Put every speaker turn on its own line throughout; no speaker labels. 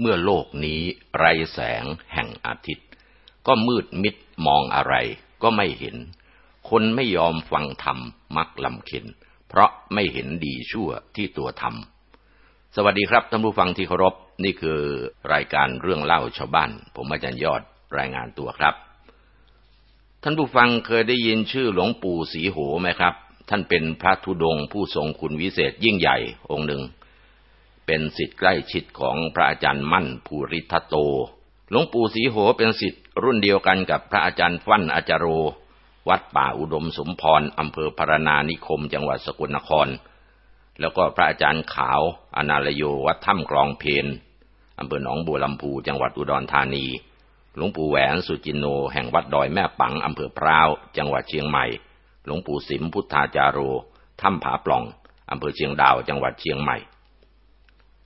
เมื่อโลกนี้ไรแสงแห่งอาทิตย์ ก็มืดมิดมองอะไรก็ไม่เห็น คนไม่ยอมฟังธรรมมักลำเค็น เพราะไม่เห็นดีชั่วที่ตัวทำสวัสดีครับท่านผู้ฟังที่เคารพ นี่คือรายการเรื่องเล่าชาวบ้าน ผมอาจารย์ยอดรายงานตัวครับ ท่านผู้ฟังเคยได้ยินชื่อหลวงปู่ศรีโหไหมครับ ท่านเป็นพระธุดงค์ผู้ทรงคุณวิเศษยิ่งใหญ่องค์หนึ่ง เป็นสิทธิ์ใกล้ชิดของพระอาจารย์มั่นภูริทัตโต หลวงปู่ศรีโหเป็นสิทธิ์รุ่นเดียวกันกับพระอาจารย์ฟั่นอาจารโร วัดป่าอุดมสมพรอำเภอพารนานิคม จังหวัดสกลนคร แล้วก็พระอาจารย์ขาวอนาลโยวัดถ้ำกลองเพนอำเภอหนองบัวลำพูจังหวัดอุดรธานี หลวงปู่แหวนสุจินโน แห่งวัดดอยแม่ปังอำเภอพร้าว จังหวัดเชียงใหม่ หลวงปู่สิมพุทธาจาโรถ้ำผาปล่องอำเภอเชียงดาว จังหวัดเชียงใหม่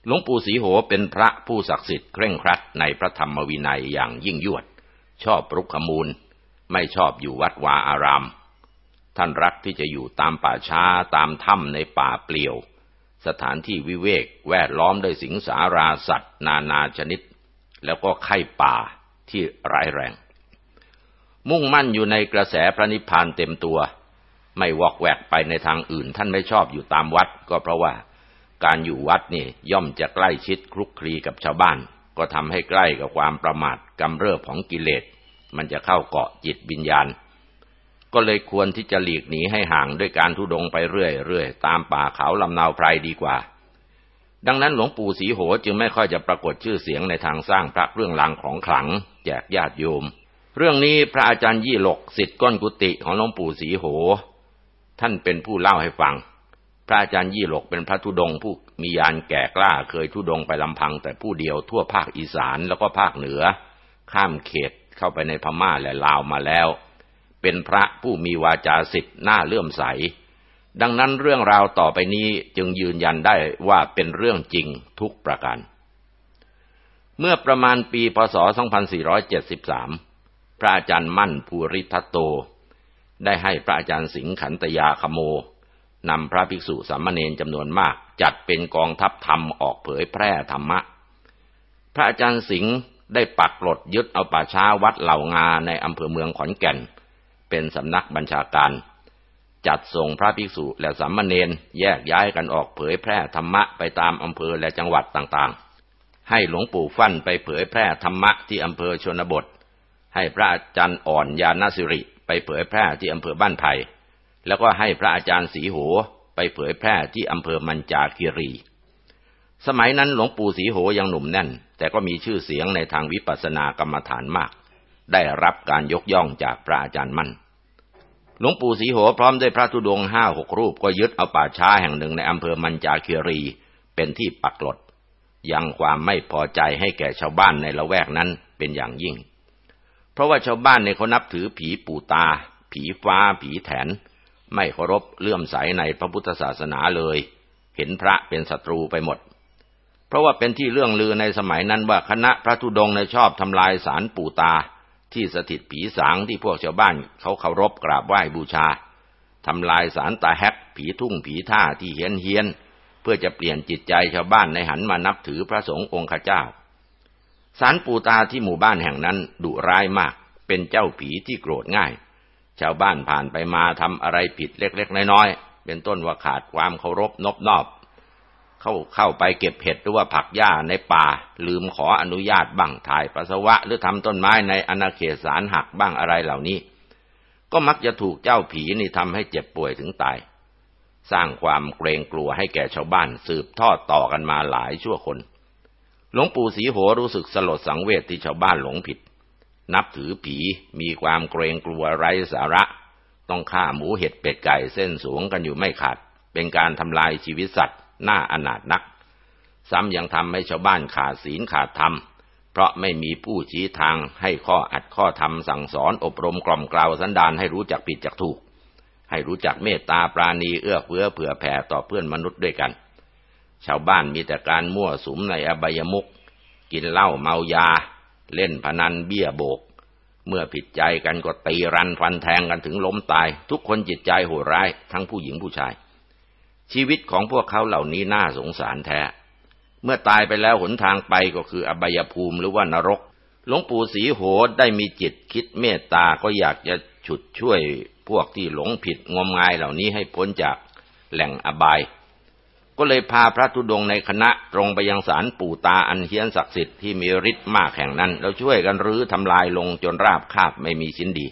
หลวงปู่ศรีโหเป็นพระผู้ศักดิ์สิทธิ์เคร่งครัดในพระธรรมวินัยอย่างยิ่งยวด ชอบรุกขมูล ไม่ชอบอยู่วัดวาอาราม ท่านรักที่จะอยู่ตามป่าช้าตามถ้ำในป่าเปลี่ยว สถานที่วิเวกแวดล้อมด้วยสิงสาราสัตว์ นานาชนิด แล้วก็ไข่ป่าที่ร้ายแรง มุ่งมั่นอยู่ในกระแสพระนิพพานเต็มตัว ไม่วอกแวกไปในทางอื่น ท่านไม่ชอบอยู่ตามวัดก็เพราะว่า การอยู่วัดนี่ย่อมจะใกล้ชิดคลุกคลีกับชาวบ้าน ก็ทำให้ใกล้กับความประมาทกำเริบของกิเลส มันจะเข้าเกาะจิตวิญญาณ ก็เลยควรที่จะหลีกหนีให้ห่างด้วยการทุดงไปเรื่อยๆ ตามป่าเขาลำนาวไพรดีกว่า ดังนั้นหลวงปู่ศรีโหจึงไม่ค่อยจะปรากฏชื่อเสียงในทางสร้างพระเครื่องรางของขลัง แจกญาติโยม เรื่องนี้พระอาจารย์ยี่หลกสิทธิ์ก้นกุฏิของหลวงปู่ศรีโห ท่านเป็นผู้เล่าให้ฟัง พระอาจารย์ยี่หลกเป็นพระธุดงค์ผู้มียานแก่กล้าเคยธุดงไปลำพัง แต่ผู้เดียวทั่วภาคอีสานแล้วก็ภาคเหนือ ข้ามเขตเข้าไปในพม่าและลาวมาแล้ว เป็นพระผู้มีวาจาสิทธิ์น่าเลื่อมใส ดังนั้นเรื่องราวต่อไปนี้จึงยืนยันได้ว่าเป็นเรื่องจริงทุกประการ เมื่อประมาณปีพศ 2473 พระอาจารย์มั่นภูริทัตโต ได้ให้พระอาจารย์สิงขันตยาคโม นำพระภิกษุสามเณรจำนวนมากจัดเป็นกองทัพธรรมออกเผยแพร่ธรรมะ พระอาจารย์สิงห์ได้ปักหลดยึดเอาป่าช้าวัดเหล่างาในอำเภอเมืองขอนแก่น เป็นสำนักบัญชาการ จัดส่งพระภิกษุและสามเณรแยกย้ายกันออกเผยแพร่ธรรมะไปตามอำเภอและจังหวัดต่างๆ ให้หลวงปู่ฟั่นไปเผยแพร่ธรรมะที่อำเภอชนบท ให้พระอาจารย์อ่อนยาณสิริไปเผยแพร่ที่อำเภอบ้านไผ่ แล้วก็ให้พระอาจารย์สีโหไปเผยแพร่ที่อำเภอมันจาคีรี สมัยนั้นหลวงปู่สีโหยังหนุ่มแน่น แต่ก็มีชื่อเสียงในทางวิปัสสนากรรมฐานมาก ได้รับการยกย่องจากพระอาจารย์มั่น หลวงปู่สีโหพร้อมด้วยพระธุดงห้าหกรูปก็ยึดเอาป่าช้าแห่งหนึ่งในอำเภอมันจาคีรี เป็นที่ปักหลด ยังความไม่พอใจให้แก่ชาวบ้านในละแวกนั้นเป็นอย่างยิ่ง เพราะว่าชาวบ้านในเขานับถือผีปู่ตา ผีฟ้า ผีแถน ไม่เคารพเลื่อมใสในพระพุทธศาสนาเลย เห็นพระเป็นศัตรูไปหมด เพราะว่าเป็นที่เรื่องลือในสมัยนั้นว่าคณะพระธุดงค์ในชอบทำลายสารปู่ตา ที่สถิตผีสางที่พวกชาวบ้านเขาเคารพกราบไหว้บูชาทำลายสารตาแฮกผีทุ่งผีท่าที่เฮียนเฮียนเพื่อจะเปลี่ยนจิตใจชาวบ้านในหันมานับถือพระสงฆ์องค์ข้าเจ้าสารปู่ตาที่หมู่บ้านแห่งนั้นดุร้ายมาก เป็นเจ้าผีที่โกรธง่าย ชาวบ้านผ่านไปมาทำอะไรผิดเล็กๆน้อยๆเป็นต้นว่าขาดความเคารพนบนอบ เข้าเข้าไปเก็บเห็ดหรือว่าผักหญ้าในป่า ลืมขออนุญาตบ้างถ่ายปัสสาวะ หรือทำต้นไม้ในอนาเขตสารหักบ้างอะไรเหล่านี้ ก็มักจะถูกเจ้าผีนี่ทำให้เจ็บป่วยถึงตายสร้างความเกรงกลัวให้แก่ชาวบ้านสืบทอดต่อกันมาหลายชั่วคน หลวงปู่ศรีโหรู้สึกสลดสังเวชที่ชาวบ้านหลงผิด นับถือผีมีความเกรงกลัวไร้สาระ ต้องฆ่าหมูเห็ดเป็ดไก่เส้นสูงกันอยู่ไม่ขาด เป็นการทำลายชีวิตสัตว์น่าอนาถนัก ซ้ำยังทำให้ชาวบ้านขาดศีลขาดธรรม เพราะไม่มีผู้ชี้ทางให้ข้ออัดข้อธรรมสั่งสอนอบรมกล่อมกล่าวสันดานให้รู้จักผิดจักถูก ให้รู้จักเมตตาปราณีเอื้อเฟื้อเผื่อแผ่ต่อเพื่อนมนุษย์ด้วยกัน ชาวบ้านมีแต่การมั่วสุมในอบายมุกกินเหล้าเมายา เล่นพนันเบี้ยโบก เมื่อผิดใจกันก็ตีรันฟันแทงกันถึงล้มตาย ทุกคนจิตใจโหดร้ายทั้งผู้หญิงผู้ชาย ชีวิตของพวกเขาเหล่านี้น่าสงสารแท้ เมื่อตายไปแล้วหนทางไปก็คืออบายภูมิหรือว่านรกหลวงปู่ศรีโหดได้มีจิตคิดเมตตาก็อยากจะฉุดช่วยพวกที่หลงผิดงมงายเหล่านี้ให้พ้นจากแหล่งอบาย ก็เลยพาพระธุดงในคณะตรงไปยังศาลปู่ตาอันเฮียนศักดิ์สิทธิ์ที่มีฤทธิ์มากแห่งนั้น แล้วช่วยกันรื้อทำลายลงจนราบคาบไม่มีชิ้นดี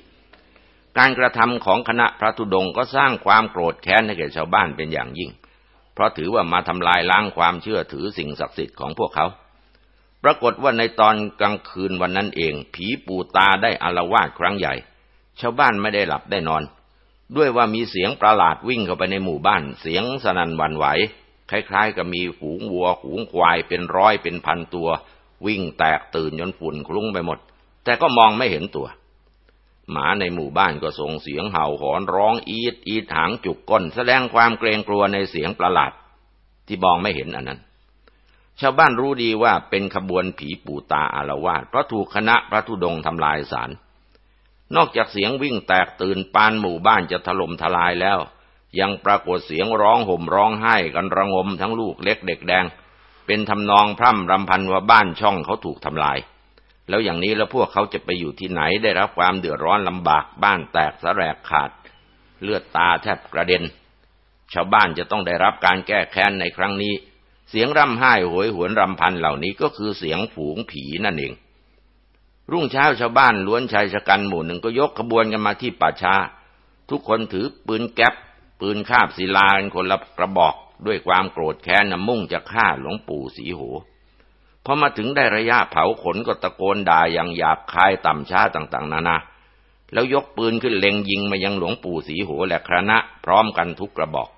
การกระทำของคณะพระธุดงก็สร้างความโกรธแค้นให้แก่ชาวบ้านเป็นอย่างยิ่ง เพราะถือว่ามาทำลายล้างความเชื่อถือสิ่งศักดิ์สิทธิ์ของพวกเขา ปรากฏว่าในตอนกลางคืนวันนั้นเอง ผีปู่ตาได้อารวาสครั้งใหญ่ ชาวบ้านไม่ได้หลับได้นอน ด้วยว่ามีเสียงประหลาดวิ่งเข้าไปในหมู่บ้านเสียงสนั่นหวั่นไหว คล้ายๆ กับมีฝูงวัวฝูงควายเป็นร้อยเป็นพันตัว วิ่งแตกตื่นจนฝุ่นคลุ้งไปหมด แต่ก็มองไม่เห็นตัว หมาในหมู่บ้านก็ส่งเสียงเห่าหอนร้องอีดอีดหางจุกก้น แสดงความเกรงกลัวในเสียงประหลาด ที่มองไม่เห็นอันนั้น ชาวบ้านรู้ดีว่าเป็นขบวนผีปู่ตาอารวาสเพราะถูกคณะพระธุดงทำลายสารนอกจากเสียงวิ่งแตกตื่นปานหมู่บ้านจะถล่มทลายแล้ว ยังปรากฏเสียงร้องห่มร้องไห้กันระงมทั้งลูกเล็กเด็กแดง เป็นทำนองพร่ำรำพันว่าบ้านช่องเขาถูกทำลาย แล้วอย่างนี้แล้วพวกเขาจะไปอยู่ที่ไหนได้รับความเดือดร้อนลำบากบ้านแตกสะแรกขาด เลือดตาแทบกระเด็น ชาวบ้านจะต้องได้รับการแก้แค้นในครั้งนี้ เสียงร่ำไห้โหยหวนรำพันเหล่านี้ก็คือเสียงฝูงผีนั่นเองรุ่งเช้าชาวบ้านล้วนชายชะกันหมู่หนึ่งก็ยกขบวนกันมาที่ป่าช้า ทุกคนถือปืนแก๊ป ปืนคาบศิลากันคนละกระบอกด้วยความโกรธแค้นนมุ่งจะฆ่าหลวงปู่สีโหพอมาถึงได้ระยะเผาขนก็ตะโกนด่าอย่างหยาบคายต่ำช้าต่างๆ นานา แล้วยกปืนขึ้นเล็งยิงมายังหลวงปู่สีโหและคณะ พร้อมกันทุกกระบอก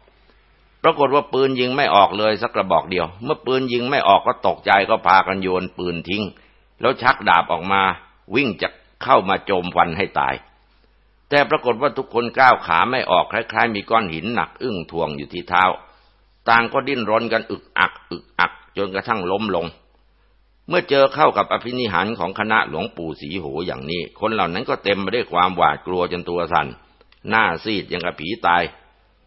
ปรากฏว่าปืนยิงไม่ออกเลยสักกระบอกเดียว เมื่อปืนยิงไม่ออกก็ตกใจก็พากันโยนปืนทิ้ง แล้วชักดาบออกมา วิ่งจะเข้ามาโจมฟันให้ตาย แต่ปรากฏว่าทุกคนก้าวขาไม่ออกคล้ายๆ มีก้อนหินหนักอึ้งทวงอยู่ที่เท้า ต่างก็ดิ้นรนกันอึกอัก อึกอัก จนกระทั่งล้มลง เมื่อเจอเข้ากับอภินิหารของคณะหลวงปู่สีโหอย่างนี้ คนเหล่านั้นก็เต็มไปด้วยความหวาดกลัวจนตัวสัน่นหน้าซีดยังกับผีตาย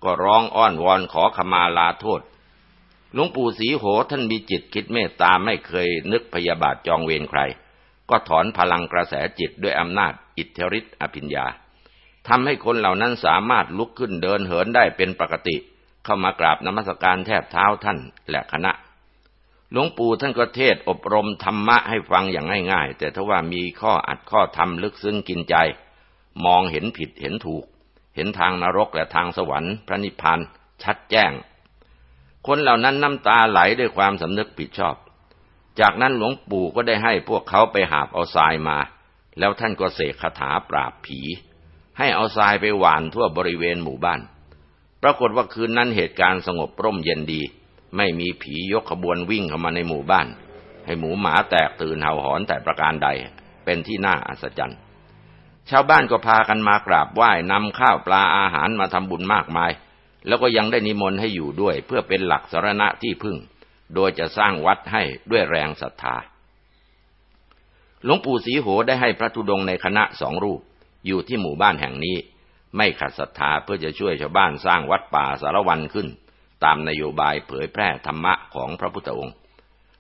ก็ร้องอ้อนวอนขอขมาลาโทษหลวงปู่สีโหท่านมีจิตคิดเมตตาไม่เคยนึกพยาบาทจองเวรใคร ก็ถอนพลังกระแสจิตด้วยอำนาจอิทธิฤทธิอภิญญา ทำให้คนเหล่านั้นสามารถลุกขึ้นเดินเหินได้เป็นปกติ เข้ามากราบนมัสการแทบเท้าท่านและคณะ หลวงปู่ท่านก็เทศอบรมธรรมะให้ฟังอย่างง่ายๆ แต่ถ้าว่ามีข้ออัดข้อธรรมลึกซึ้งกินใจ มองเห็นผิดเห็นถูก เห็นทางนรกและทางสวรรค์ พระนิพพานชัดแจ้ง คนเหล่านั้นน้ำตาไหลด้วยความสำนึกผิดชอบ จากนั้นหลวงปู่ก็ได้ให้พวกเขาไปหาบเอาทรายมา แล้วท่านก็เสกคาถาปราบผี ให้เอาทรายไปหว่านทั่วบริเวณหมู่บ้าน ปรากฏว่าคืนนั้นเหตุการณ์สงบร่มเย็นดี ไม่มีผียกขบวนวิ่งเข้ามาในหมู่บ้าน ให้หมูหมาแตกตื่นเห่าหอนแต่ประการใด เป็นที่น่าอัศจรรย์ ชาวบ้านก็พากันมากราบไหว้นำข้าวปลาอาหารมาทำบุญมากมาย แล้วก็ยังได้นิมนต์ให้อยู่ด้วย เพื่อเป็นหลักสารณะที่พึ่ง โดยจะสร้างวัดให้ด้วยแรงศรัทธาหลวงปู่ศรีโหได้ให้พระธุดงในคณะสองรูป อยู่ที่หมู่บ้านแห่งนี้ ไม่ขัดศรัทธาเพื่อจะช่วยชาวบ้านสร้างวัดป่าสารวันขึ้น ตามนโยบายเผยแพร่ธรรมะของพระพุทธองค์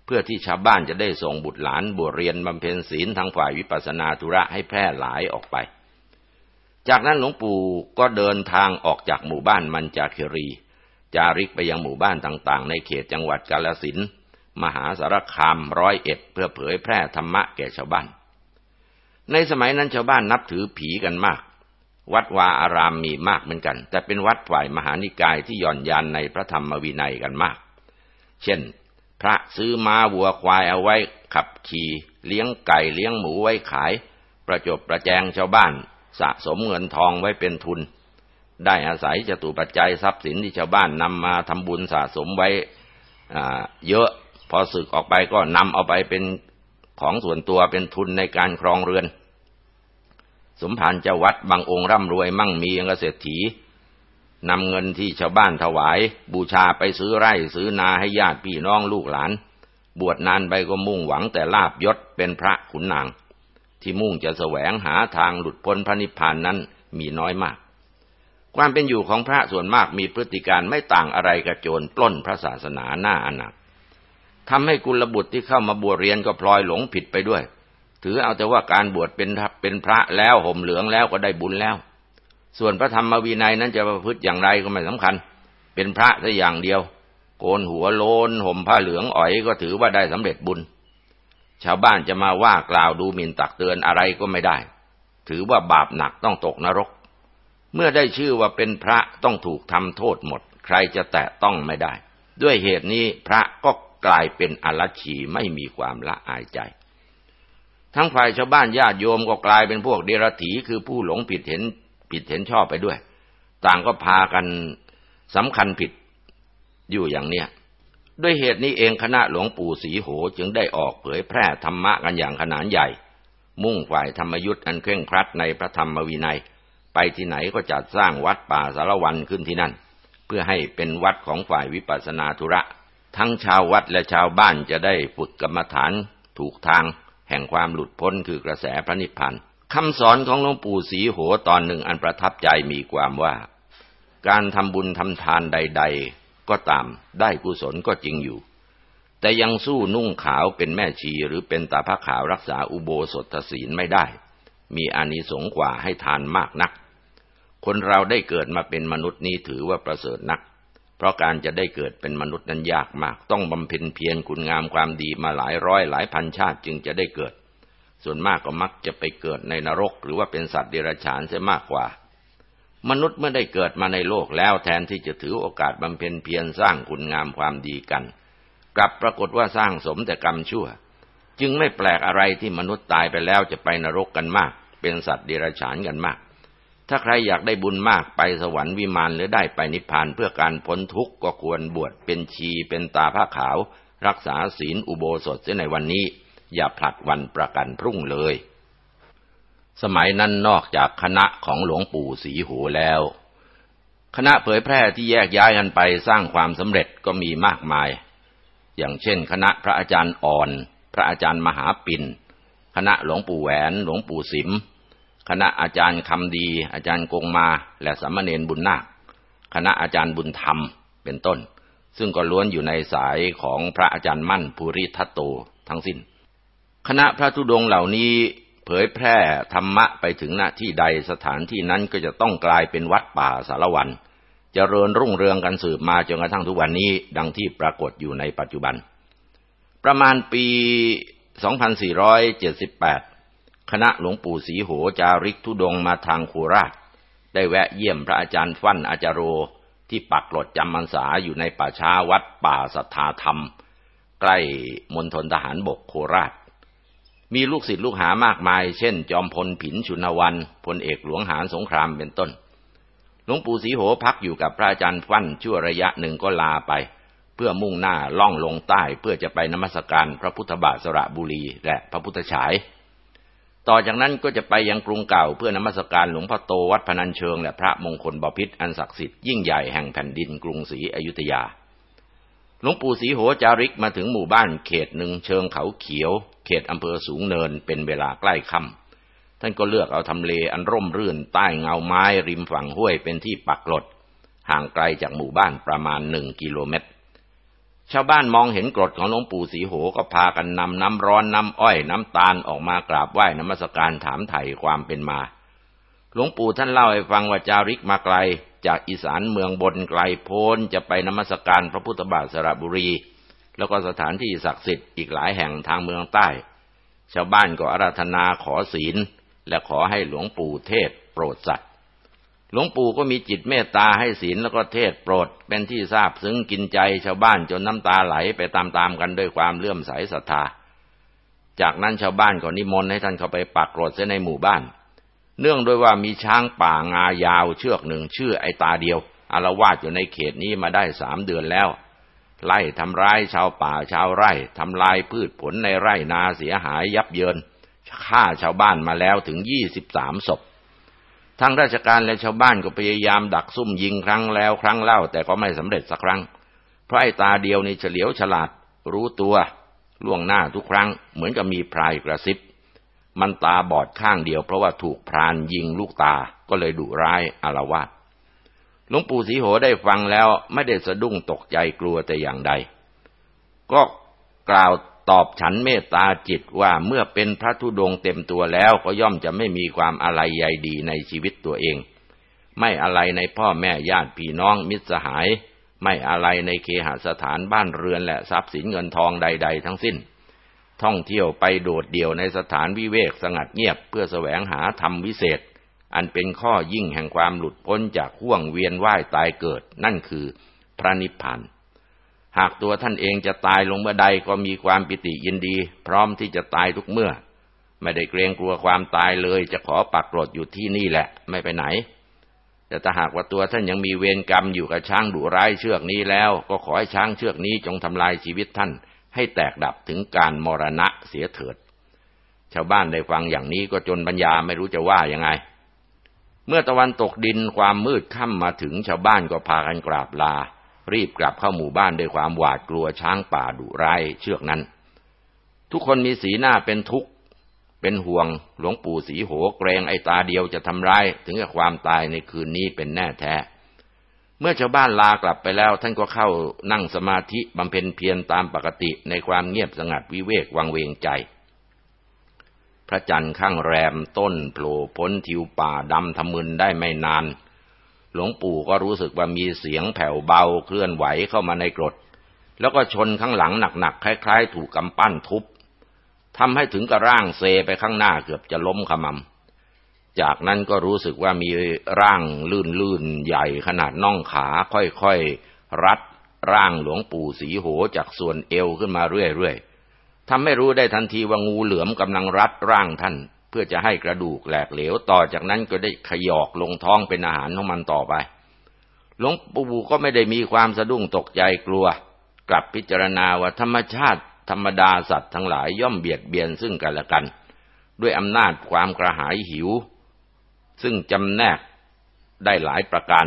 เพื่อที่ชาวบ้านจะได้ส่งบุตรหลานบวชเรียนบำเพ็ญศีลทางฝ่ายวิปัสสนาธุระให้แพร่หลายออกไป จากนั้นหลวงปู่ก็เดินทางออกจากหมู่บ้านมันจาคิรี จาริกไปยังหมู่บ้านต่างๆ ในเขตจังหวัดกาลสินมหาสารคามร้อยเอ็ดเพื่อเผยแพร่ธรรมะแก่ชาวบ้าน ในสมัยนั้นชาวบ้านนับถือผีกันมาก วัดวาอารามมีมากเหมือนกัน แต่เป็นวัดฝ่ายมหานิกายที่ย่อนยานในพระธรรมวินัยกันมาก เช่น พระซื้อม้าวัวควายเอาไว้ขับขี่เลี้ยงไก่เลี้ยงหมูไว้ขาย ประจบประแจงชาวบ้าน สะสมเงินทองไว้เป็นทุน ได้อาศัยจตุปัจจัยทรัพย์สินที่ชาวบ้านนำมาทำบุญสะสมไว้เยอะพอสึกออกไปก็นำเอาไปเป็น ของส่วนตัวเป็นทุนในการครองเรือน สมภารเจ้าวัดบางองค์ร่ำรวยมั่งมีเกษตรถีนำเงินที่ชาวบ้านถวาย บูชาไปซื้อไร่ซื้อนาให้ญาติพี่น้องลูกหลาน บวชนานไปก็มุ่งหวังแต่ลาบยศเป็นพระขุนนาง ที่มุ่งจะแสวงหาทางหลุดพ้นพระนิพพานนั้นมีน้อยมาก ความเป็นอยู่ของพระส่วนมากมีพฤติการไม่ต่างอะไรกับโจรปล้นพระศาสนาหน้าอนัก ทำให้กุลบุตรที่เข้ามาบวชเรียนก็พลอยหลงผิดไปด้วย ถือเอาแต่ว่าการบวชเป็นเป็นพระแล้วห่มเหลืองแล้วก็ได้บุญแล้ว ส่วนพระธรรมวินัยนั้นจะประพฤติอย่างไรก็ไม่สำคัญ เป็นพระแต่อย่างเดียว โกนหัวโลนห่มผ้าเหลืองอ๋อยก็ถือว่าได้สำเร็จบุญ ชาวบ้านจะมาว่ากล่าวดูหมิ่นตักเตือนอะไรก็ไม่ได้ ถือว่าบาปหนักต้องตกนรก เมื่อได้ชื่อว่าเป็นพระต้องถูกทำโทษหมด ใครจะแตะต้องไม่ได้ ด้วยเหตุนี้พระก็ กลายเป็นอรชีไม่มีความละอายใจ ทั้งฝ่ายชาวบ้านญาติโยมก็กลายเป็นพวกเดรัจฉีคือผู้หลงผิดเห็นผิดเห็นชอบไปด้วย ต่างก็พากันสำคัญผิดอยู่อย่างเนี้ยด้วยเหตุนี้เองคณะหลวงปู่ศรีโหจึงได้ออกเผยแพร่ธรรมะกันอย่างขนานใหญ่ มุ่งฝ่ายธรรมยุทธ์อันเคร่งครัดในพระธรรมวินัย ไปที่ไหนก็จัดสร้างวัดป่าสารวันขึ้นที่นั่น เพื่อให้เป็นวัดของฝ่ายวิปัสสนาธุระ ทั้งชาววัดและชาวบ้านจะได้ฝึกกรรมฐานถูกทาง แห่งความหลุดพ้นคือกระแสพระนิพพานคำสอนของหลวงปู่ศรีโหตอนหนึ่งอันประทับใจมีความว่า การทำบุญทำทานใด ๆ ก็ตามได้กุศลก็จริงอยู่ แต่ยังสู้นุ่งขาวเป็นแม่ชีหรือเป็นตาพระขาวรักษาอุโบสถศีลไม่ได้ มีอานิสงส์กว่าให้ทานมากนัก คนเราได้เกิดมาเป็นมนุษย์นี้ถือว่าประเสริฐนัก เพราะการจะได้เกิดเป็นมนุษย์นั้นยากมาก ต้องบำเพ็ญเพียรคุณงามความดีมาหลายร้อยหลายพันชาติจึงจะได้เกิด ส่วนมากก็มักจะไปเกิดในนรก หรือว่าเป็นสัตว์เดรัจฉานเสียมากกว่า มนุษย์เมื่อได้เกิดมาในโลกแล้วแทนที่จะถือโอกาสบำเพ็ญเพียรสร้างคุณงามความดีกัน กลับปรากฏว่าสร้างสมแต่กรรมชั่ว จึงไม่แปลกอะไรที่มนุษย์ตายไปแล้วจะไปนรกกันมาก เป็นสัตว์เดรัจฉานกันมาก ถ้าใครอยากได้บุญมากไปสวรรค์วิมานหรือได้ไปนิพพานเพื่อการพ้นทุกข์ก็ควรบวชเป็นชีเป็นตาผ้าขาว รักษาศีลอุโบสถเสียในวันนี้ อย่าผลัดวันประกันพรุ่งเลย สมัยนั้นนอกจากคณะของหลวงปู่ศรีหูแล้ว คณะเผยแพร่ที่แยกย้ายกันไปสร้างความสำเร็จก็มีมากมาย อย่างเช่น คณะพระอาจารย์อ่อน พระอาจารย์มหาปินคณะหลวงปู่แหวน หลวงปู่สิม คณะอาจารย์คำดี อาจารย์กงมา และสามเณรบุญนาคคณะอาจารย์บุญธรรมเป็นต้น ซึ่งก็ล้วนอยู่ในสายของพระอาจารย์มั่นภูริทัตโตทั้งสิน้น คณะพระธุดงเหล่านี้เผยแพร่ธรรมะไปถึงหน้าที่ใดสถานที่นั้นก็จะต้องกลายเป็นวัดป่าสารวันจเจริญรุ่งเรืองกันสืบมาจนกระทั่งทุกวันนี้ดังที่ปรากฏอยู่ในปัจจุบัน ประมาณปี 2478 คณะหลวงปู่ศรีโหจาริกทุดงมาทางโคราช ได้แวะเยี่ยมพระอาจารย์ฟั่นอาจารโรที่ปักหลดจำมันสาอยู่ในป่าช้าวัดป่าสัทธาธรรม ใกล้มณฑลทหารบกโคราช มีลูกศิษย์ลูกหามากมาย เช่น จอมพลผินชุนวันพลเอกหลวงหารสงครามเป็นต้น หลวงปู่ศรีโหพักอยู่กับพระอาจารย์ฟั่นชั่วระยะหนึ่งก็ลาไป เพื่อมุ่งหน้าล่องลงใต้เพื่อจะไปนมัสการพระพุทธบาทสระบุรีและพระพุทธฉาย ต่อจากนั้นก็จะไปยังกรุงเก่าเพื่อนมัสการหลวงพ่อโตวัดพนัญเชิง และพระมงคลบพิษอันศักดิ์สิทธิ์ยิ่งใหญ่แห่งแผ่นดินกรุงศรีอยุธยา หลวงปู่ศรีโหจาริกมาถึงหมู่บ้านเขตหนึ่งเชิงเขาเขียว เขตอำเภอสูงเนินเป็นเวลาใกล้ค่ำท่านก็เลือกเอาทำเลอันร่มรื่นใต้เงาไม้ริมฝั่งห้วยเป็นที่ปักหลด ห่างไกลจากหมู่บ้านประมาณหนึ่งกิโลเมตร ชาวบ้านมองเห็นกรดของหลวงปู่สีโหก็พากันนำน้ำร้อนน้ำอ้อยน้ำตาลออกมากราบไหว้นมัสการถามไถ่ความเป็นมา หลวงปู่ท่านเล่าให้ฟังว่าจาริกมาไกล จากอีสานเมืองบนไกลโพ้นจะไปนมัสการพระพุทธบาทสระบุรี แล้วก็สถานที่ศักดิ์สิทธิ์อีกหลายแห่งทางเมืองใต้ ชาวบ้านก็อาราธนาขอศีล และขอให้หลวงปู่เทศโปรดสัตว์ หลวงปู่ก็มีจิตเมตตาให้ศีลแล้วก็เทศโปรด เป็นที่ทราบซึ้งกินใจชาวบ้านจนน้ำตาไหลไปตามๆกันด้วยความเลื่อมใสศรัทธา จากนั้นชาวบ้านก็นิมนต์ให้ท่านเข้าไปปักกรดเสียในหมู่บ้าน เนื่องด้วยว่ามีช้างป่างายาวเชือกหนึ่งชื่อไอตาเดียวอารวาสอยู่ในเขตนี้มาได้สามเดือนแล้ว ไล่ทำร้ายชาวป่าชาวไร่ทำลายพืชผลในไร่นาเสียหายยับเยินฆ่าชาวบ้านมาแล้วถึงยี่สิบสามศพ ทางราชการและชาวบ้านก็พยายามดักซุ่มยิงครั้งแล้วครั้งเล่าแต่ก็ไม่สำเร็จสักครั้ง เพราะไอ้ตาเดียวในเฉลียวฉลาด รู้ตัว ล่วงหน้าทุกครั้ง เหมือนกับมีพรายกระซิบ มันตาบอดข้างเดียวเพราะว่าถูกพรานยิงลูกตาก็เลยดุร้ายอารวาสหลวงปู่ศรีโหได้ฟังแล้วไม่ได้สะดุ้งตกใจกลัวแต่อย่างใด ก็กล่าว ตอบฉันเมตตาจิตว่าเมื่อเป็นพระธุดงเต็มตัวแล้วก็ย่อมจะไม่มีความอะไรใยดีในชีวิตตัวเอง ไม่อะไรในพ่อแม่ญาติพี่น้องมิตรสหาย ไม่อะไรในเคหสถานบ้านเรือนและทรัพย์สินเงินทองใด ๆ ทั้งสิ้น ท่องเที่ยวไปโดดเดี่ยวในสถานวิเวกสงัดเงียบเพื่อแสวงหาธรรมวิเศษ อันเป็นข้อยิ่งแห่งความหลุดพ้นจากห่วงเวียนว่ายตายเกิด นั่นคือพระนิพพาน หากตัวท่านเองจะตายลงเมื่อใดก็มีความปิติยินดี พร้อมที่จะตายทุกเมื่อ ไม่ได้เกรงกลัวความตายเลย จะขอปักกรดอยู่ที่นี่แหละ ไม่ไปไหน แต่ถ้าหากว่าตัวท่านยังมีเวรกรรมอยู่กับช้างดุร้ายเชือกนี้แล้ว ก็ขอให้ช้างเชือกนี้จงทำลายชีวิตท่าน ให้แตกดับถึงการมรณะเสียเถิด ชาวบ้านได้ฟังอย่างนี้ก็จนปัญญาไม่รู้จะว่ายังไง เมื่อตะวันตกดินความมืดค่ำมาถึงชาวบ้านก็พากันกราบลา รีบกลับเข้าหมู่บ้านด้วยความหวาดกลัวช้างป่าดุร้ายเชือกนั้น ทุกคนมีสีหน้าเป็นทุกข์ เป็นห่วงหลวงปู่สีโหเกรงไอ้ตาเดียวจะทำร้ายถึงกับความตายในคืนนี้เป็นแน่แท้ เมื่อชาวบ้านลากลับไปแล้ว ท่านก็เข้านั่งสมาธิบำเพ็ญเพียรตามปกติในความเงียบสงัดวิเวกวังเวงใจพระจันทร์ข้างแรมต้นโผล่พ้นทิวป่าดำทะมึนได้ไม่นาน หลวงปู่ก็รู้สึกว่ามีเสียงแผ่วเบาเคลื่อนไหวเข้ามาในกรด แล้วก็ชนข้างหลังหนักๆคล้าย ๆ ถูกกำปั้นทุบทำให้ถึงกับร่างเซไปข้างหน้าเกือบจะล้มขมำจากนั้นก็รู้สึกว่ามีร่างลื่นๆใหญ่ขนาดน่องขาค่อยๆรัดร่างหลวงปู่สีโหจากส่วนเอวขึ้นมาเรื่อยๆทำให้รู้ได้ทันทีว่างูเหลือมกำลังรัดร่างท่าน เพื่อจะให้กระดูกแหลกเหลวต่อจากนั้นก็ได้ขยอกลงท้องเป็นอาหารของมันต่อไปหลวงปู่ก็ไม่ได้มีความสะดุ้งตกใจกลัว กลับพิจารณาว่าธรรมชาติธรรมดาสัตว์ทั้งหลายย่อมเบียดเบียนซึ่งกันและกัน ด้วยอำนาจความกระหายหิว ซึ่งจำแนกได้หลายประการ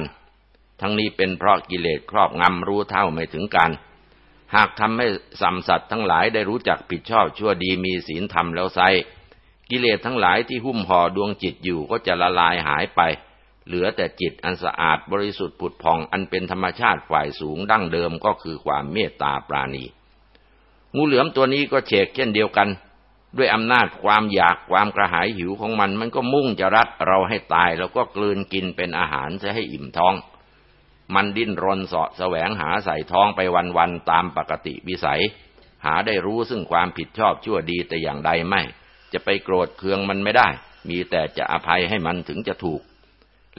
ทั้งนี้เป็นเพราะกิเลสครอบงำรู้เท่าไม่ถึงการหากทำให้สัมสัตว์ทั้งหลายได้รู้จักผิดชอบชั่วดีมีศีลธรรมแล้วไซ กิเลสทั้งหลายที่หุ้มห่อดวงจิตอยู่ก็จะละลายหายไป เหลือแต่จิตอันสะอาดบริสุทธิ์ผุดพองอันเป็นธรรมชาติฝ่ายสูงดั้งเดิมก็คือความเมตตาปราณี งูเหลือมตัวนี้ก็เฉกเช่นเดียวกัน ด้วยอำนาจความอยากความกระหายหิวของมันมันก็มุ่งจะรัดเราให้ตายแล้วก็กลืนกินเป็นอาหารจะให้อิ่มท้อง มันดิ้นรนเสาะแสวงหาใส่ท้องไปวันๆตามปกติวิสัย หาได้รู้ซึ่งความผิดชอบชั่วดีแต่อย่างใดไม่ จะไปโกรธเคืองมันไม่ได้ มีแต่จะอภัยให้มันถึงจะถูก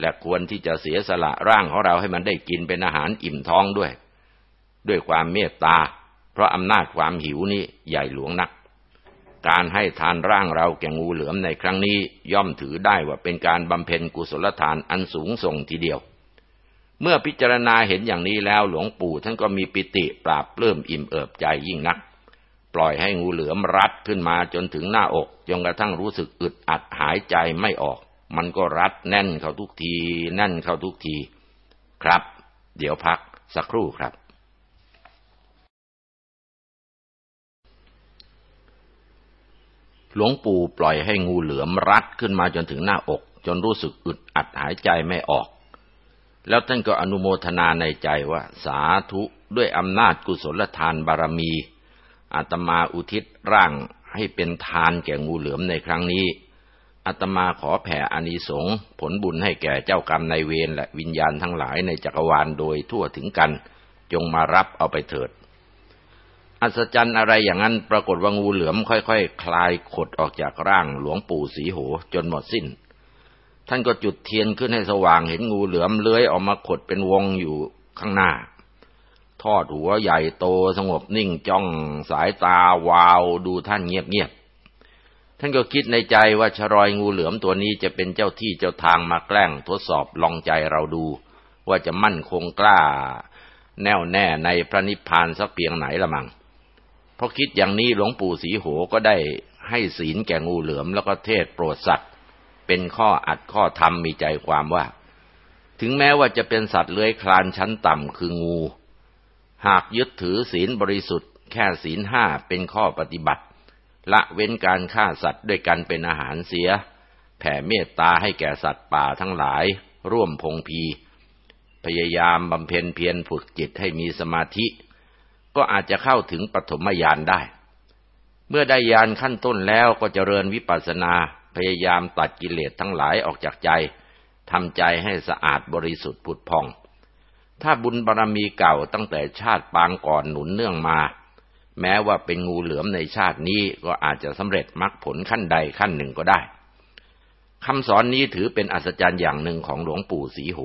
และควรที่จะเสียสละร่างของเราให้มันได้กินเป็นอาหารอิ่มท้องด้วย ด้วยความเมตตา เพราะอำนาจความหิวนี้ใหญ่หลวงนัก การให้ทานร่างเราแก่งูเหลือมในครั้งนี้ย่อมถือได้ว่าเป็นการบำเพ็ญกุศลทานอันสูงส่งทีเดียวเมื่อพิจารณาเห็นอย่างนี้แล้วหลวงปู่ท่านก็มีปิติปราบเลื่มอิ่มเอิบใจยิ่งนัก ปล่อยให้งูเหลือมรัดขึ้นมาจนถึงหน้าอกจนกระทั่งรู้สึกอึดอัดหายใจไม่ออก มันก็รัดแน่นเข้าทุกที แน่นเข้าทุกที ครับ เดี๋ยวพักสักครู่ครับ หลวงปู่ปล่อยให้งูเหลือมรัดขึ้นมาจนถึงหน้าอก จนรู้สึกอึดอัดหายใจไม่ออก แล้วท่านก็อนุโมทนาในใจว่า สาธุด้วยอำนาจกุศลทานบารมี อาตมาอุทิศร่างให้เป็นทานแก่งูเหลือมในครั้งนี้อาตมาขอแผ่อานิสงส์ผลบุญให้แก่เจ้ากรรมในเวรและวิญญาณทั้งหลายในจักรวาลโดยทั่วถึงกัน จงมารับเอาไปเถิด อัศจรรย์อะไรอย่างนั้นปรากฏว่างูเหลือมค่อยๆคคลายขดออกจากร่างหลวงปู่สีโหจนหมดสิ้น ท่านก็จุดเทียนขึ้นให้สว่างเห็นงูเหลือมเลื้อยออกมาขดเป็นวงอยู่ข้างหน้า ทอดหัวใหญ่โตสงบนิ่งจ้องสายตาวาวดูท่านเงียบๆ ท่านก็คิดในใจว่าชรอยงูเหลือมตัวนี้จะเป็นเจ้าที่เจ้าทางมาแกล้งทดสอบลองใจเราดู ว่าจะมั่นคงกล้า แน่วแน่ในพระนิพพานสักเพียงไหนละมัง้งเพราะคิดอย่างนี้หลวงปู่สีโหก็ได้ให้ศีลแก่งูเหลือมแล้วก็เทศโปรดสัตว์ เป็นข้ออัดข้อธรรมมีใจความว่า ถึงแม้ว่าจะเป็นสัตว์เลื้อยคลานชั้นต่ำคืองู หากยึดถือศีลบริสุทธิ์ แค่ศีลห้าเป็นข้อปฏิบัติ ละเว้นการฆ่าสัตว์ด้วยกันเป็นอาหารเสีย แผ่เมตตาให้แก่สัตว์ป่าทั้งหลาย ร่วมพงพี พยายามบำเพ็ญเพียรฝึกจิตให้มีสมาธิ ก็อาจจะเข้าถึงปฐมญาณได้ เมื่อได้ญาณขั้นต้นแล้วก็เจริญวิปัสสนาพยายามตัดกิเลสทั้งหลายออกจากใจทำใจให้สะอาดบริสุทธิ์ผุดพอง ถ้าบุญบารรมีเก่าตั้งแต่ชาติปางก่อนหนุนเนื่องมา แม้ว่าเป็นงูเหลือมในชาตินี้ก็อาจจะสำเร็จมรรคผลขั้นใดขั้นหนึ่งก็ได้คำสอนนี้ถือเป็นอัศจรรย์อย่างหนึ่งของหลวงปู่สีโห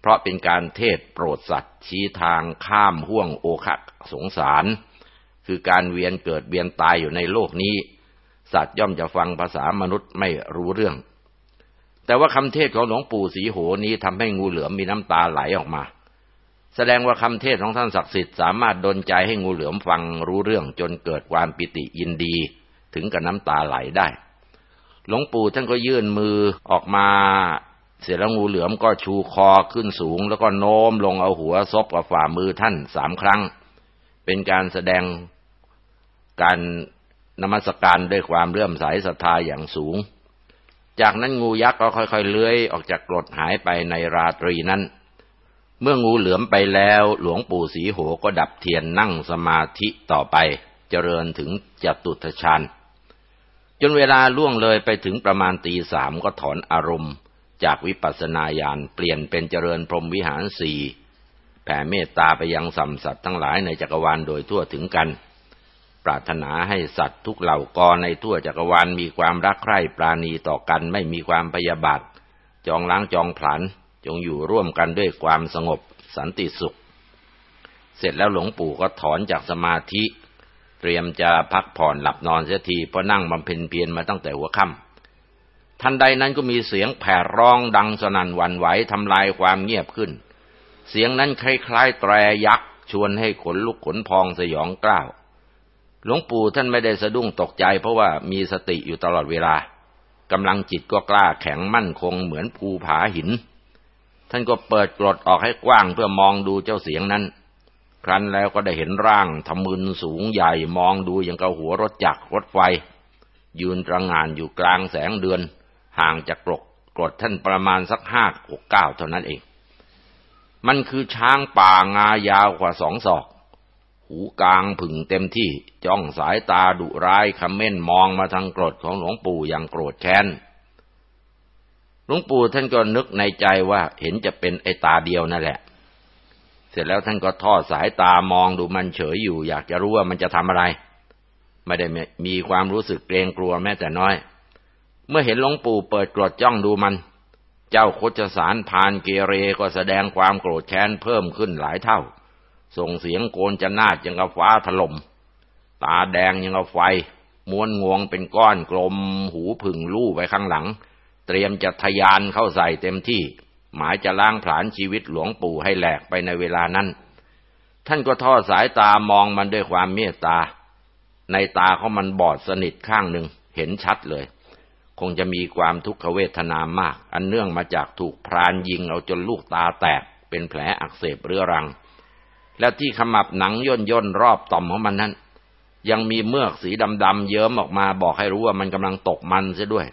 เพราะเป็นการเทศโปรดสัตว์ชี้ทางข้ามห่วงโอคะสงสาร คือการเวียนเกิดเวียนตายอยู่ในโลกนี้ สัตว์ย่อมจะฟังภาษามนุษย์ไม่รู้เรื่อง แต่ว่าคำเทศของหลวงปู่สีโหนี้ทำให้งูเหลือมมีน้ำตาไหลออกมา แสดงว่าคำเทศของท่านศักดิ์สิทธิ์สามารถดลใจให้งูเหลือมฟังรู้เรื่องจนเกิดความปิติยินดี ถึงกับน้ำตาไหลได้ หลวงปู่ท่านก็ยื่นมือออกมาเสร็จแล้วงูเหลือมก็ชูคอขึ้นสูง แล้วก็โน้มลงเอาหัวซบกับฝ่ามือท่านสามครั้ง เป็นการแสดงการนมัสการด้วยความเลื่อมใสศรัทธาอย่างสูง จากนั้นงูยักษ์ก็ค่อยๆเลื้อยออกจากกลดหายไปในราตรีนั้น เมื่องูเหลือมไปแล้ว หลวงปู่สีโหก็ดับเทียนนั่งสมาธิต่อไป เจริญถึงจตุตถฌานจนเวลาล่วงเลยไปถึงประมาณตีสามก็ถอนอารมณ์ จากวิปัสสนาญาณเปลี่ยนเป็นเจริญพรหมวิหารสี่แผ่เมตตาไปยังสรรพสัตว์ทั้งหลายในจักรวาลโดยทั่วถึงกัน ปรารถนาให้สัตว์ทุกเหล่ากอในทั่วจักรวาลมีความรักใคร่ปราณีต่อกันไม่มีความพยาบาทจองล้างจองผลัน จงอยู่ร่วมกันด้วยความสงบสันติสุข เสร็จแล้วหลวงปู่ก็ถอนจากสมาธิ เตรียมจะพักผ่อนหลับนอนเสียทีเพราะนั่งบำเพ็ญเพียรมาตั้งแต่หัวค่ำทันใดนั้นก็มีเสียงแผ่ร้องดังสนั่นหวั่นไหวทำลายความเงียบขึ้น เสียงนั้นคล้ายๆแตรยักษ์ชวนให้ขนลุกขนพองสยองกล้าวหลวงปู่ท่านไม่ได้สะดุ้งตกใจเพราะว่ามีสติอยู่ตลอดเวลากำลังจิตก็กล้าแข็งมั่นคงเหมือนภูผาหิน ท่านก็เปิดกรดออกให้กว้างเพื่อมองดูเจ้าเสียงนั้น ครั้นแล้วก็ได้เห็นร่างทำมึนสูงใหญ่มองดูอย่างกับหัวรถจักรรถไฟ ยืนระงานอยู่กลางแสงเดือน ห่างจากกรกกรดท่านประมาณสักห้าหกเก้าเท่านั้นเอง มันคือช้างป่างายาวกว่าสองศอก หูกลางผึ่งเต็มที่จ้องสายตาดุร้ายคำเม่นมองมาทางกรดของหลวงปู่อย่างโกรธแค้น หลวงปู่ท่านก็นึกในใจว่าเห็นจะเป็นไอ้ตาเดียวนั่นแหละ เสร็จแล้วท่านก็ทอดสายตามองดูมันเฉยอยู่ อยากจะรู้ว่ามันจะทำอะไร ไม่ได้มีความรู้สึกเกรงกลัวแม้แต่น้อย เมื่อเห็นหลวงปู่เปิดกรดจ้องดูมัน เจ้าโคจสารพานเกเรก็แสดงความโกรธแค้นเพิ่มขึ้นหลายเท่า ส่งเสียงโกนจะนาดยังกับฟ้าถลม่มตาแดงยังกับไฟม้วนงวงเป็นก้อนกลม หูผึ่งลู่ไปข้างหลัง เตรียมจะทยานเข้าใส่เต็มที่ หมายจะล้างผลาญชีวิตหลวงปู่ให้แหลกไปในเวลานั้น ท่านก็ทอดสายตามองมันด้วยความเมตตา ในตาเขามันบอดสนิทข้างหนึ่งเห็นชัดเลย คงจะมีความทุกขเวทนามาก อันเนื่องมาจากถูกพรานยิงเอาจนลูกตาแตกเป็นแผลอักเสบเรื้อรัง และที่ขมับหนังย่นย่นรอบต่อมของมันนั้น ยังมีเมือกสีดำๆเยิ้มออกมาบอกให้รู้ว่ามันกำลังตกมันเสียด้วย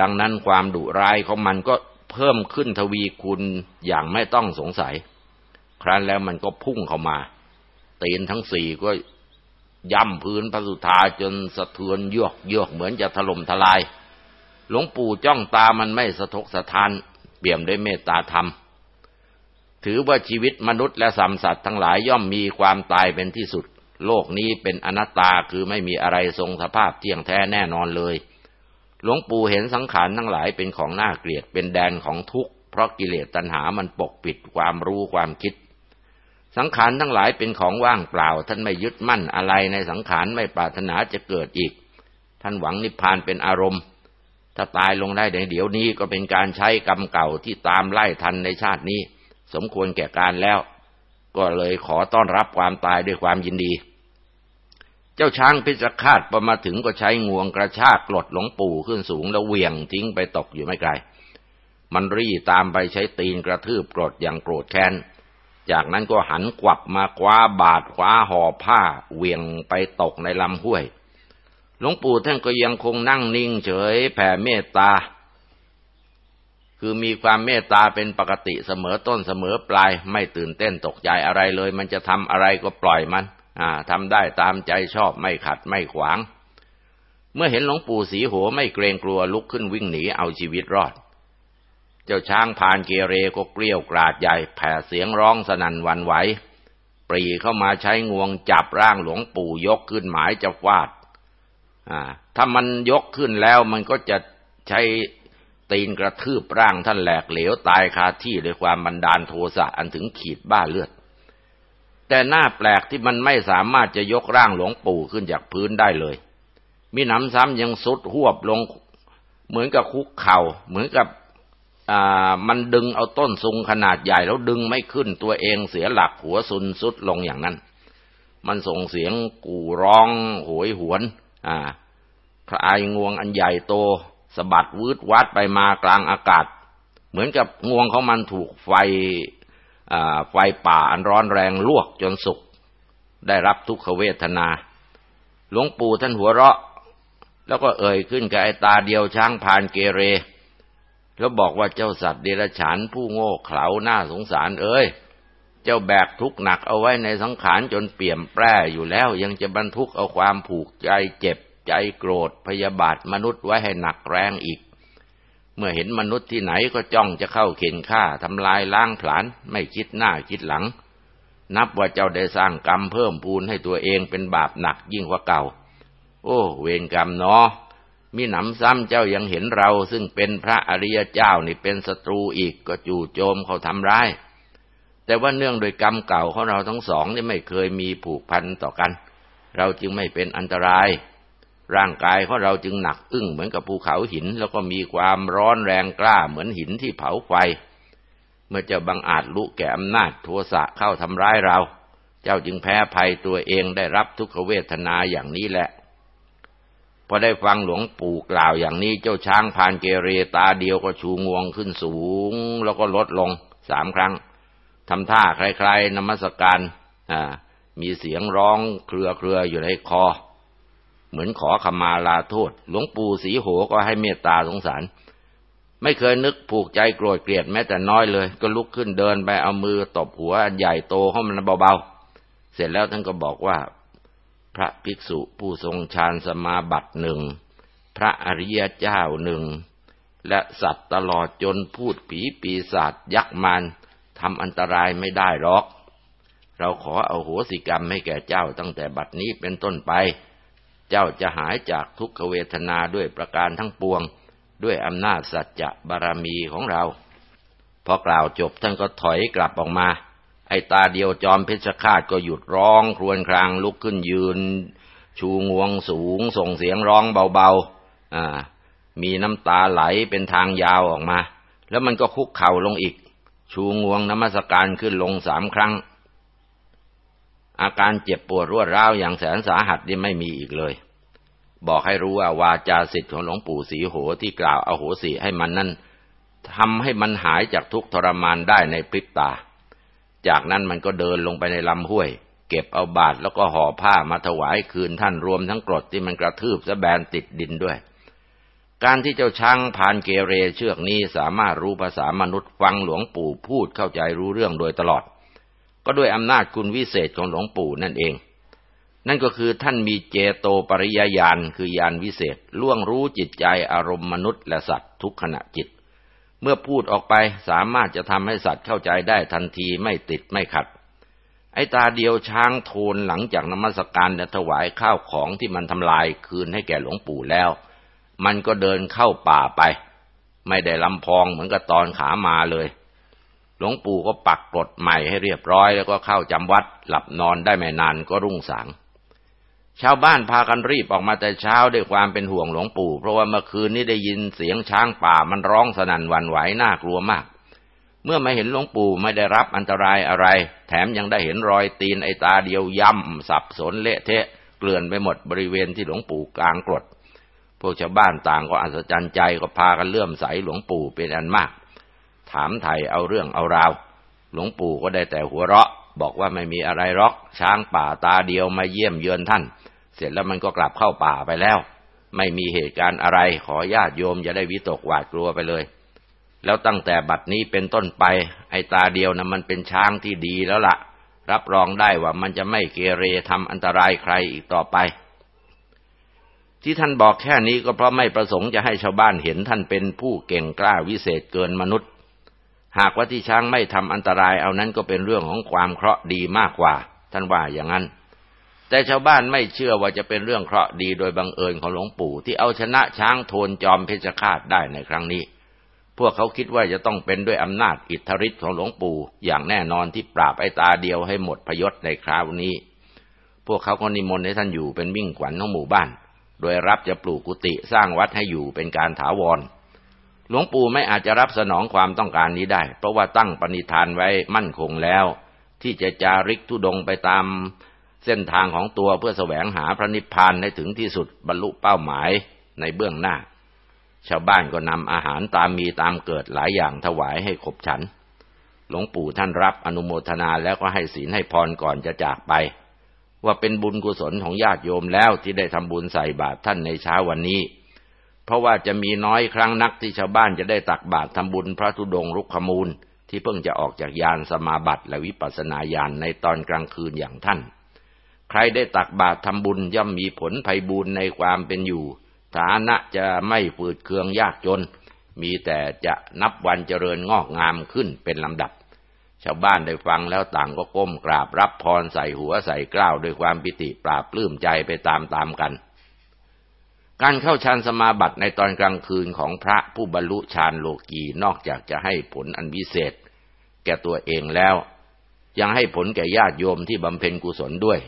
ดังนั้นความดุร้ายของมันก็เพิ่มขึ้นทวีคูณอย่างไม่ต้องสงสัย ครั้นแล้วมันก็พุ่งเข้ามาตีนทั้งสี่ก็ย่ำพื้นพระสุธาจนสะเทือนเยือกเยือกเหมือนจะถล่มทลาย หลวงปู่จ้องตามันไม่สะทกสะทาน เปี่ยมด้วยเมตตาธรรม ถือว่าชีวิตมนุษย์และสัมสัตว์ทั้งหลายย่อมมีความตายเป็นที่สุด โลกนี้เป็นอนัตตาคือไม่มีอะไรทรงสภาพเที่ยงแท้แน่นอนเลย หลวงปู่เห็นสังขารทั้งหลายเป็นของน่าเกลียดเป็นแดนของทุกข์เพราะกิเลสตัณหามันปกปิดความรู้ความคิด สังขารทั้งหลายเป็นของว่างเปล่า ท่านไม่ยึดมั่นอะไรในสังขารไม่ปรารถนาจะเกิดอีก ท่านหวังนิพพานเป็นอารมณ์ ถ้าตายลงได้ในเดี๋ยวนี้ก็เป็นการใช้กรรมเก่าที่ตามไล่ทันในชาตินี้ สมควรแก่การแล้ว ก็เลยขอต้อนรับความตายด้วยความยินดี เจ้าช้างพิจคาตพอมาถึงก็ใช้งวงกระชากกลดหลวงปู่ขึ้นสูงแล้วเหวี่ยงทิ้งไปตกอยู่ไม่ไกล มันรีตามไปใช้ตีนกระทืบกรดอย่างโกรธแค้น จากนั้นก็หันกวับมาคว้าบาดคว้าห่อผ้าเหวี่ยงไปตกในลำห้วย หลวงปู่ท่านก็ยังคงนั่งนิ่งเฉยแผ่เมตตา คือมีความเมตตาเป็นปกติเสมอต้นเสมอปลายไม่ตื่นเต้นตกใจอะไรเลย มันจะทำอะไรก็ปล่อยมัน ทำได้ตามใจชอบไม่ขัดไม่ขวาง เมื่อเห็นหลวงปู่สีโหไม่เกรงกลัวลุกขึ้นวิ่งหนีเอาชีวิตรอด เจ้าช้างพานเกเรก็เกลี้ยวกราดใหญ่แผ่เสียงร้องสนั่นวันไหวปรีเข้ามาใช้งวงจับร่างหลวงปู่ยกขึ้นหมายจะฟาดถ้ามันยกขึ้นแล้วมันก็จะใช้ตีนกระทืบร่างท่านแหลกเหลวตายคาที่ด้วยความบันดาลโทสะอันถึงขีดบ้าเลือด แต่หน้าแปลกที่มันไม่สามารถจะยกร่างหลวงปู่ขึ้นจากพื้นได้เลย มีหนำซ้ำยังสุดหวบลง เหมือนกับคุกเขา่า เหมือนกับมันดึงเอาต้นซุงขนาดใหญ่แล้วดึงไม่ขึ้นตัวเองเสียหลักหัวซุนสุดลงอย่างนั้น มันส่งเสียงกู่ร้องโหยหวน อ่าพระอายงวงอันใหญ่โตสะบัดวืดวัดไปมากลางอากาศ เหมือนกับงวงของมันถูกไฟ ไฟป่าอันร้อนแรงลวกจนสุก ได้รับทุกขเวทนา หลวงปู่ท่านหัวเราะ แล้วก็เอ่ยขึ้นกับไอตาเดียวช้างพานเกเร แล้วบอกว่าเจ้าสัตว์เดรัจฉานผู้โง่เขลาหน้าสงสารเอ้ย เจ้าแบกทุกหนักเอาไว้ในสังขารจนเปี่ยมแปร่อยู่แล้ว ยังจะบรรทุกเอาความผูกใจเจ็บใจโกรธพยาบาทมนุษย์ไว้ให้หนักแรงอีก เมื่อเห็นมนุษย์ที่ไหนก็จ้องจะเข้าเข็นฆ่าทำลายล้างผลาญไม่คิดหน้าคิดหลัง นับว่าเจ้าได้สร้างกรรมเพิ่มพูนให้ตัวเองเป็นบาปหนักยิ่งกว่าเก่า โอ้ เวรกรรมเนาะมีหนำซ้ำเจ้ายังเห็นเราซึ่งเป็นพระอริยเจ้านี่เป็นศัตรูอีกก็จู่โจมเขาทำร้าย แต่ว่าเนื่องโดยกรรมเก่าของเราทั้งสองนี่ไม่เคยมีผูกพันต่อกัน เราจึงไม่เป็นอันตราย ร่างกายของเราจึงหนักอึ้งเหมือนกับภูเขาหิน แล้วก็มีความร้อนแรงกล้าเหมือนหินที่เผาไฟ เมื่อเจ้าบังอาจลุแก่อำนาจโทสะเข้าทำร้ายเรา เจ้าจึงแพ้ภัยตัวเองได้รับทุกขเวทนาอย่างนี้แหละพอได้ฟังหลวงปู่กล่าวอย่างนี้เจ้าช้างพานเกเรตาเดียวก็ชูงวงขึ้นสูง แล้วก็ลดลงสามครั้งทำท่าคล้ายๆนมัสการอ่ามีเสียงร้องเครือๆอยู่ในคอ เหมือนขอขมาลาโทษ หลวงปู่สีโหก็ให้เมตตาสงสาร ไม่เคยนึกผูกใจโกรธเกลียดแม้แต่น้อยเลย ก็ลุกขึ้นเดินไปเอามือตบหัวใหญ่โตให้มันเบาๆ เสร็จแล้วท่านก็บอกว่า พระภิกษุผู้ทรงฌานสมาบัติหนึ่ง พระอริยเจ้าหนึ่ง และสัตว์ตลอดจนพูดผีปีศาจยักษ์มันทำอันตรายไม่ได้หรอก เราขอเอาโหสิกรรมให้แก่เจ้าตั้งแต่บัดนี้เป็นต้นไป เจ้าจะหายจากทุกขเวทนาด้วยประการทั้งปวง ด้วยอำนาจสัจจะบารมีของเรา พอกล่าวจบท่านก็ถอยกลับออกมา ไอ้ตาเดียวจอมเพชฌฆาตก็หยุดร้องครวญครางลุกขึ้นยืน ชูงวงสูง ส่งเสียงร้องเบาๆอ่ามีน้ำตาไหลเป็นทางยาวออกมา แล้วมันก็คุกเข่าลงอีก ชูงวงนมัสการขึ้นลงสามครั้ง อาการเจ็บปวดรวดร้าวอย่างแสนสาหัสนี่ไม่มีอีกเลย บอกให้รู้ว่าวาจาสิทธิ์ของหลวงปู่สีโหที่กล่าวอโหสิให้มันนั้นทำให้มันหายจากทุกทรมานได้ในพริบตา จากนั้นมันก็เดินลงไปในลำห้วย เก็บเอาบาตรแล้วก็ห่อผ้ามาถวายคืนท่านรวมทั้งกรดที่มันกระทืบสะแบนติดดินด้วย การที่เจ้าช้างพานเกเรเชือกนี้สามารถรู้ภาษามนุษย์ฟังหลวงปู่พูดเข้าใจรู้เรื่องโดยตลอด ก็ด้วยอำนาจคุณวิเศษของหลวงปู่นั่นเอง นั่นก็คือท่านมีเจโตปริยญาณคือญาณวิเศษล่วงรู้จิตใจอารมณ์มนุษย์และสัตว์ทุกขณะจิต เมื่อพูดออกไปสามารถจะทำให้สัตว์เข้าใจได้ทันทีไม่ติดไม่ขัด ไอ้ตาเดียวช้างโทนหลังจากนมัสการและถวายข้าวของที่มันทำลายคืนให้แก่หลวงปู่แล้ว มันก็เดินเข้าป่าไป ไม่ได้ลำพองเหมือนกับตอนขามาเลย หลวงปู่ก็ปักกฎใหม่ให้เรียบร้อย แล้วก็เข้าจำวัด หลับนอนได้ไม่นานก็รุ่งสางชาวบ้านพากันรีบออกมาแต่เช้าด้วยความเป็นห่วงหลวงปู่ เพราะว่าเมื่อคืนนี้ได้ยินเสียงช้างป่ามันร้องสนั่นวันไหวน่ากลัวมาก เมื่อมาเห็นหลวงปู่ไม่ได้รับอันตรายอะไร แถมยังได้เห็นรอยตีนไอตาเดียวย่ำสับสนเละเทะ เกลื่อนไปหมดบริเวณที่หลวงปู่กลางกรดพวกชาวบ้านต่างก็อัศจรรย์ใจก็พากันเลื่อมใสหลวงปู่เป็นอันมาก ถามไทยเอาเรื่องเอาราว หลวงปู่ก็ได้แต่หัวเราะ บอกว่าไม่มีอะไรหรอก ช้างป่าตาเดียวมาเยี่ยมเยือนท่าน เสร็จแล้วมันก็กลับเข้าป่าไปแล้ว ไม่มีเหตุการณ์อะไร ขอญาติโยมอย่าได้วิตกหวาดกลัวไปเลย แล้วตั้งแต่บัดนี้เป็นต้นไป ไอ้ตาเดียวนะมันเป็นช้างที่ดีแล้วละ่ะ รับรองได้ว่ามันจะไม่เกเรทำอันตรายใครอีกต่อไปที่ท่านบอกแค่นี้ก็เพราะไม่ประสงค์จะให้ชาวบ้านเห็นท่านเป็นผู้เก่งกล้าวิเศษเกินมนุษย์ หากว่าที่ช้างไม่ทำอันตรายเอานั้นก็เป็นเรื่องของความเคราะห์ดีมากกว่า ท่านว่าอย่างนั้น แต่ชาวบ้านไม่เชื่อว่าจะเป็นเรื่องเคราะห์ดีโดยบังเอิญของหลวงปู่ ที่เอาชนะช้างโทนจอมเพชฌฆาตได้ในครั้งนี้ พวกเขาคิดว่าจะต้องเป็นด้วยอำนาจอิทธิฤทธิ์ของหลวงปู่ อย่างแน่นอนที่ปราบไอ้ตาเดียวให้หมดพยศในคราวนี้ พวกเขาก็นิมนต์ให้ท่านอยู่เป็นมิ่งขวัญของหมู่บ้าน โดยรับจะปลูกกุฏิสร้างวัดให้อยู่เป็นการถาวร หลวงปู่ไม่อาจจะรับสนองความต้องการนี้ได้ เพราะว่าตั้งปณิธานไว้มั่นคงแล้ว ที่จะจาริกทุดงไปตามเส้นทางของตัวเพื่อแสวงหาพระนิพพานให้ถึงที่สุดบรรลุเป้าหมายในเบื้องหน้า ชาวบ้านก็นำอาหารตามมีตามเกิดหลายอย่างถวายให้ขบฉัน หลวงปู่ท่านรับอนุโมทนาแล้วก็ให้ศีลให้พรก่อนจะจากไป ว่าเป็นบุญกุศลของญาติโยมแล้วที่ได้ทำบุญใส่บาตรท่านในเช้าวันนี้ เพราะว่าจะมีน้อยครั้งนักที่ชาวบ้านจะได้ตักบาตรทำบุญพระธุดงรุกขมูล ที่เพิ่งจะออกจากยานสมาบัติและวิปัสสนาญาณในตอนกลางคืนอย่างท่าน ใครได้ตักบาตรทำบุญย่อมมีผลภัยบุญในความเป็นอยู่ ฐานะจะไม่ฝืดเคืองยากจน มีแต่จะนับวันเจริญงอกงามขึ้นเป็นลำดับ ชาวบ้านได้ฟังแล้วต่างก็ก้มกราบรับพรใส่หัวใส่กล้าวด้วยความปิติปราบปลื้มใจไปตามๆกัน การเข้าฌานสมาบัติในตอนกลางคืนของพระผู้บรรลุฌานโลกีนอกจากจะให้ผลอันวิเศษ แก่ตัวเองแล้ว ยังให้ผลแก่ญาติโยมที่บำเพ็ญกุศลด้วย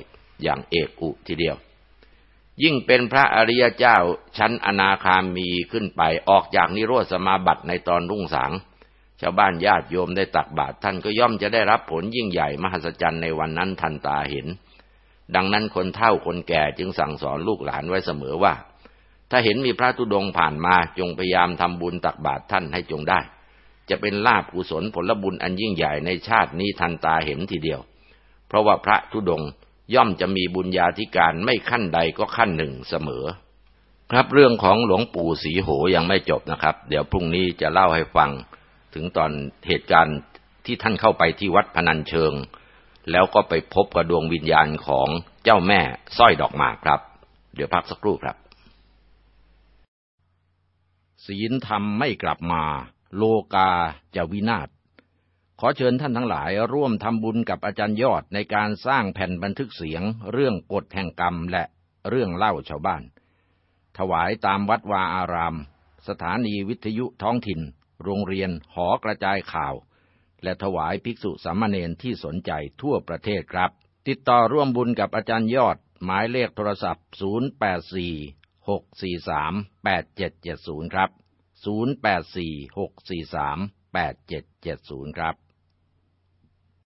อย่างเอกอุทีเดียว ยิ่งเป็นพระอริยเจ้าชั้นอนาคามีขึ้นไปออกจากนิโรธสมาบัติในตอนรุ่งสางชาวบ้านญาติโยมได้ตักบาตรท่านก็ย่อมจะได้รับผลยิ่งใหญ่มหัศจรรย์ในวันนั้นทันตาเห็น ดังนั้นคนเฒ่าคนแก่จึงสั่งสอนลูกหลานไว้เสมอว่า ถ้าเห็นมีพระธุดงผ่านมาจงพยายามทำบุญตักบาตรท่านให้จงได้ จะเป็นลาภกุศลผลบุญอันยิ่งใหญ่ในชาตินี้ทันตาเห็นทีเดียว เพราะว่าพระธุดงย่อมจะมีบุญญาธิการไม่ขั้นใดก็ขั้นหนึ่งเสมอ ครับเรื่องของหลวงปู่สีโหยังไม่จบนะครับ เดี๋ยวพรุ่งนี้จะเล่าให้ฟังถึงตอนเหตุการณ์ที่ท่านเข้าไปที่วัดพนัญเชิง แล้วก็ไปพบกับดวงวิญญาณของเจ้าแม่สร้อยดอกหมากครับ เดี๋ยวพักสักครู่ครับ ศีลธรรมไม่กลับมา โลกาจะวินาศ ขอเชิญท่านทั้งหลายร่วมทำบุญกับอาจารย์ยอดในการสร้างแผ่นบันทึกเสียง เรื่องกฎแห่งกรรมและเรื่องเล่าชาวบ้าน ถวายตามวัดวาอาราม สถานีวิทยุท้องถิ่น โรงเรียนหอกระจายข่าว และถวายภิกษุสามเณรที่สนใจทั่วประเทศครับ ติดต่อร่วมบุญกับอาจารย์ยอดหมายเลขโทรศัพท์ 084 084-643-8770 ครับ 084-643-8770 ครับ